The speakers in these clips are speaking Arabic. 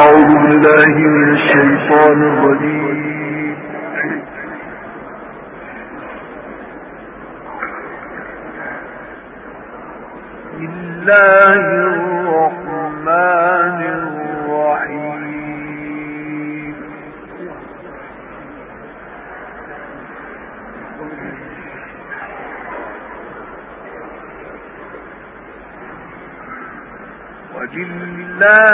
أعوذ بالله من الشيطان الرجيم. الله الرحمن الرحيم. ولله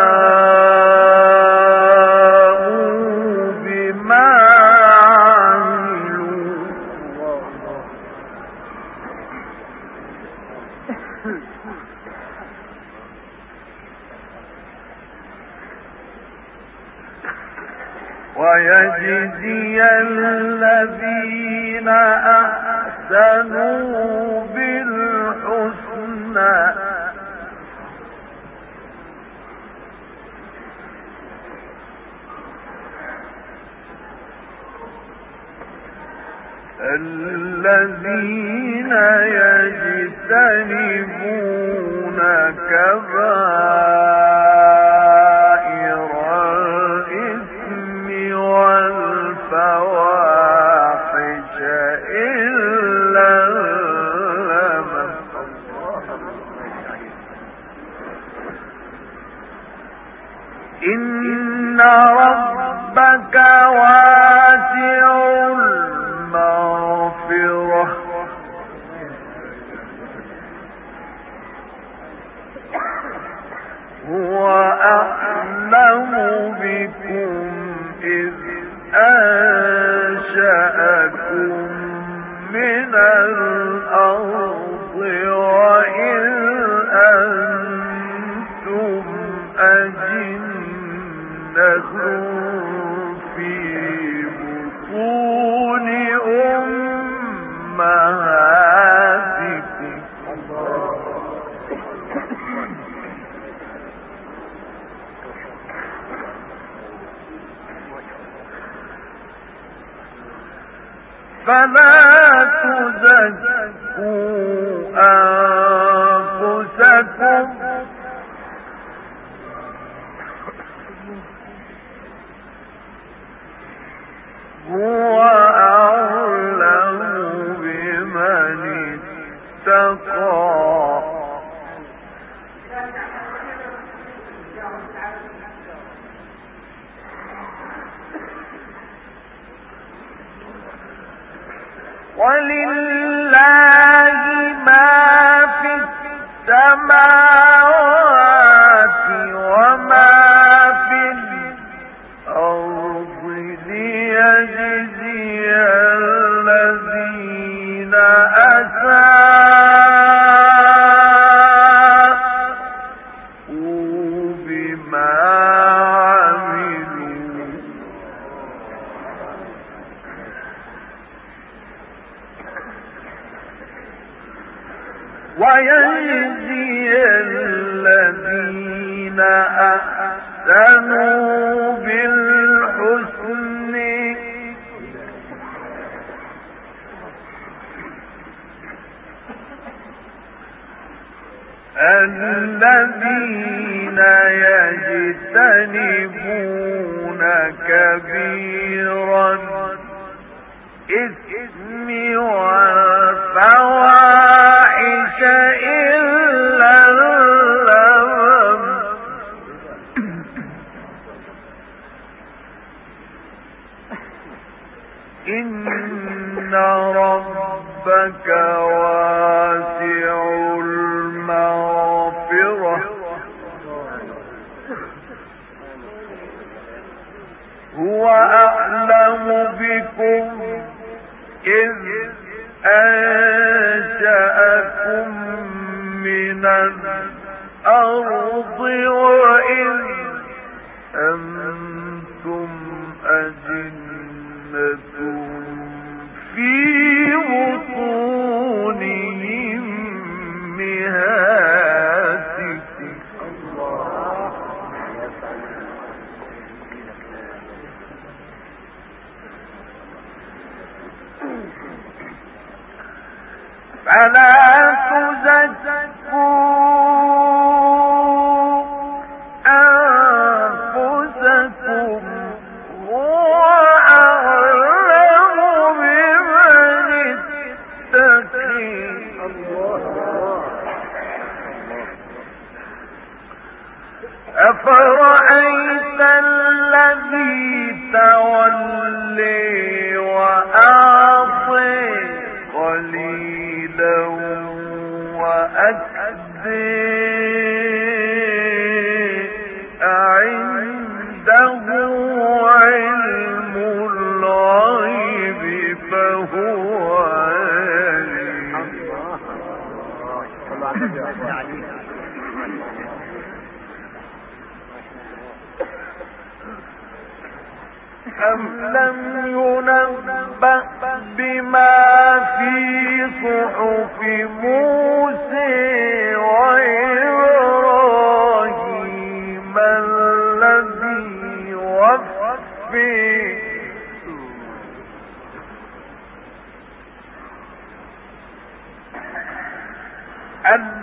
فلا تزكوا أم لم ينبأ بما في صحف موسى؟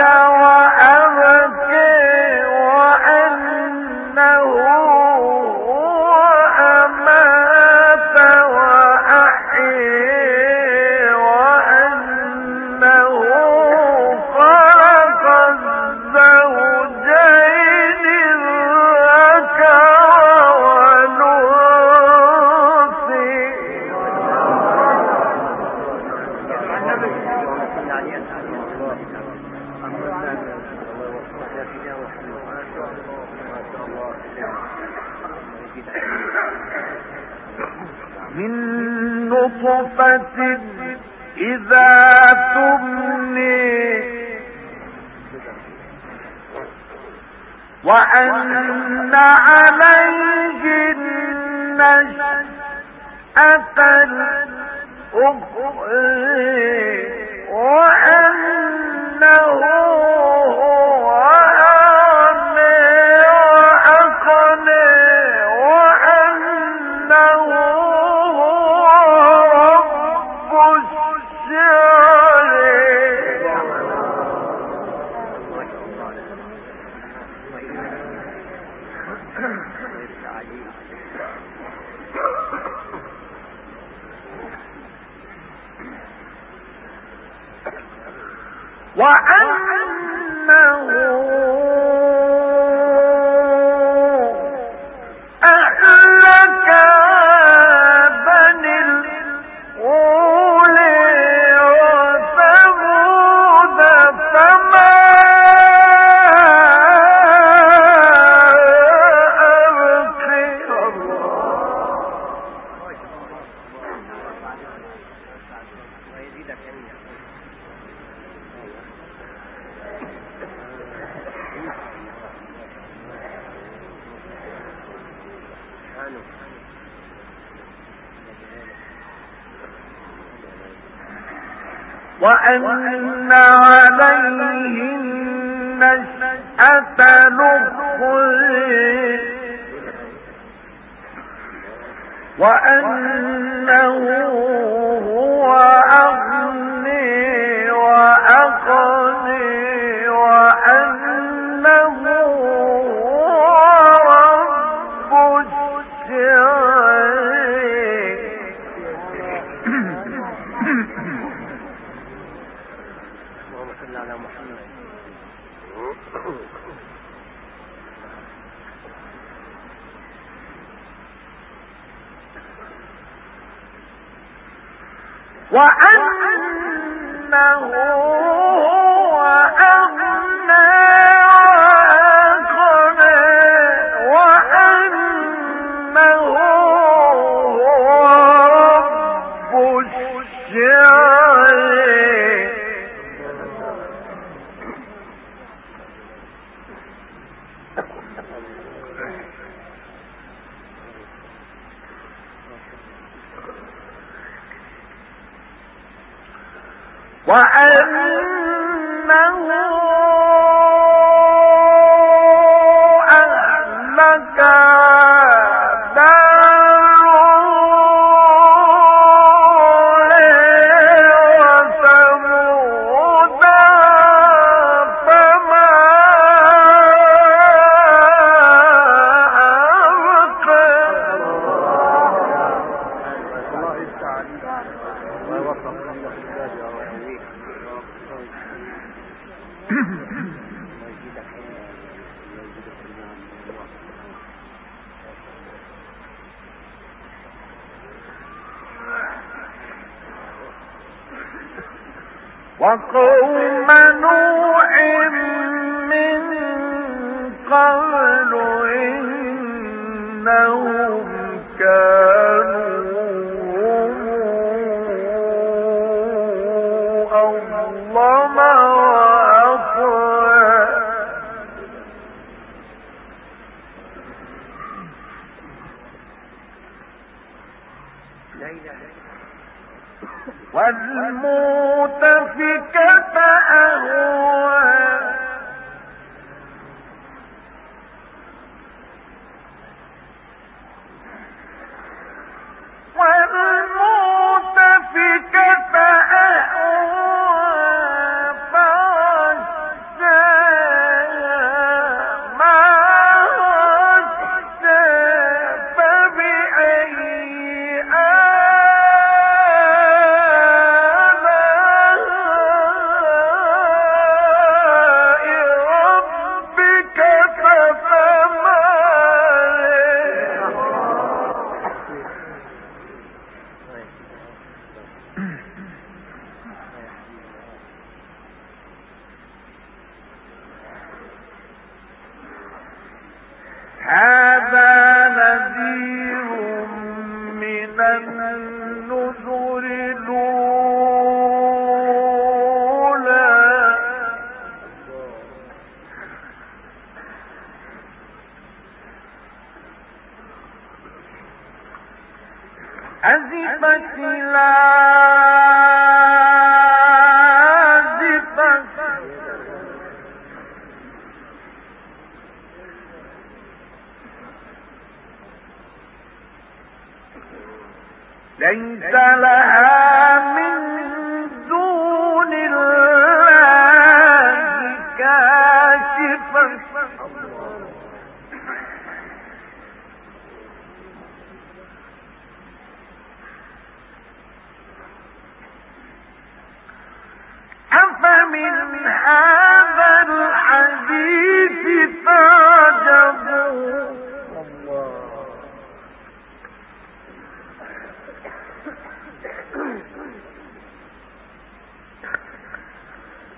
أضحك نطفة إذا تمني وأن عليه النشأة الأخرى وأنه وتضحكون وأن وأنه 晚安 وأنه أهلك وقوم نوح والمؤتفكة فأهوى أزفت العازفة ليس لها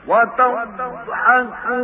وتضحكون.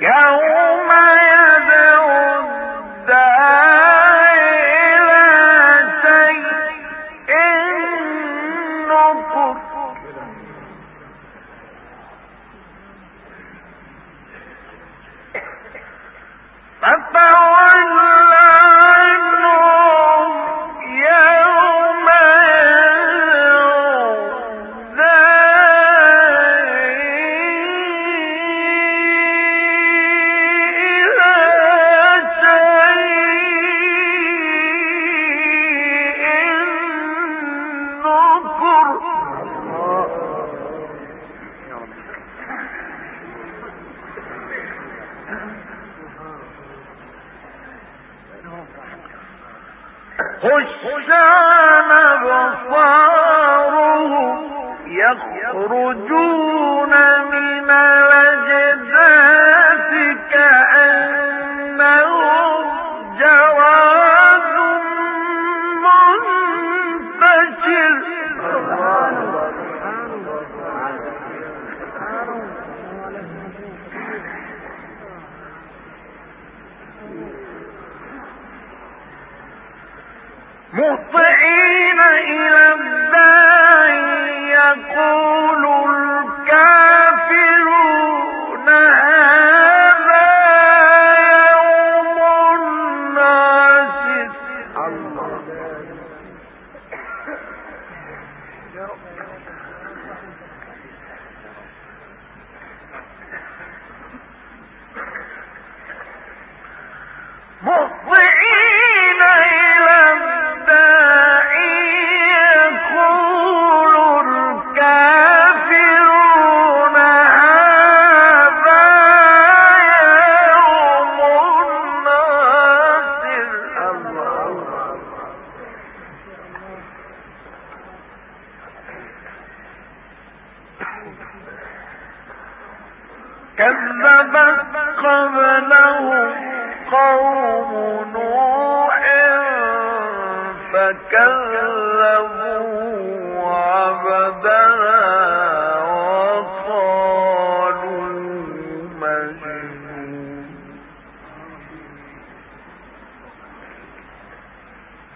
يوم يخرجون من الأجداث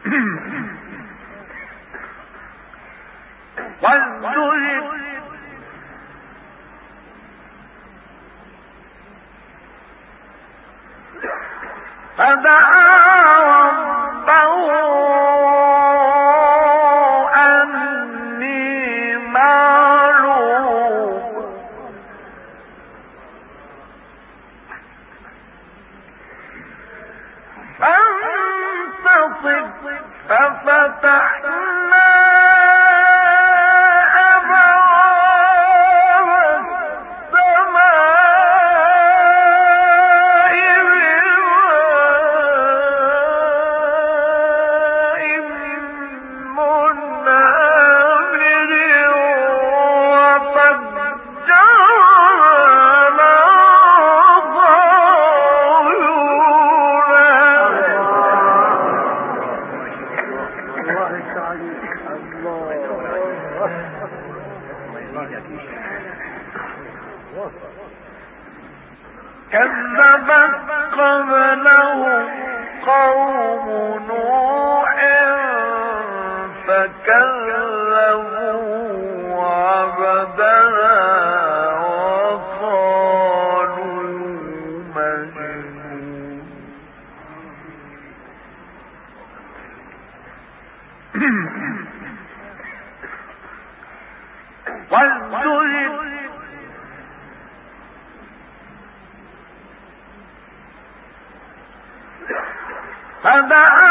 واضرب فبعد فبعث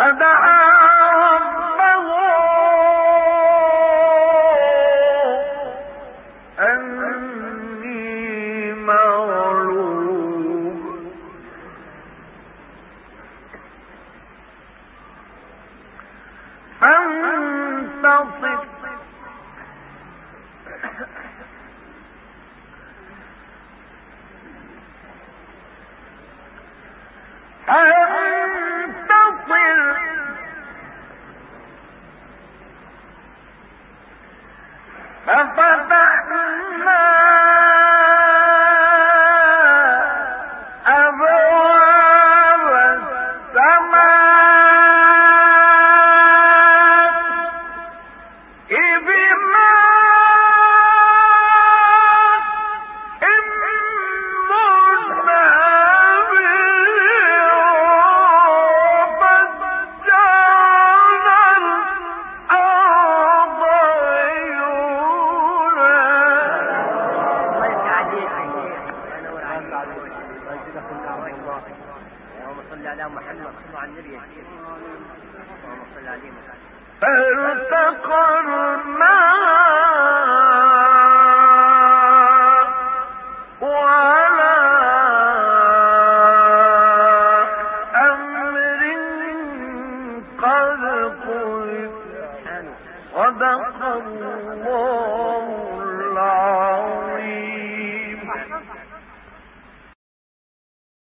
فدعا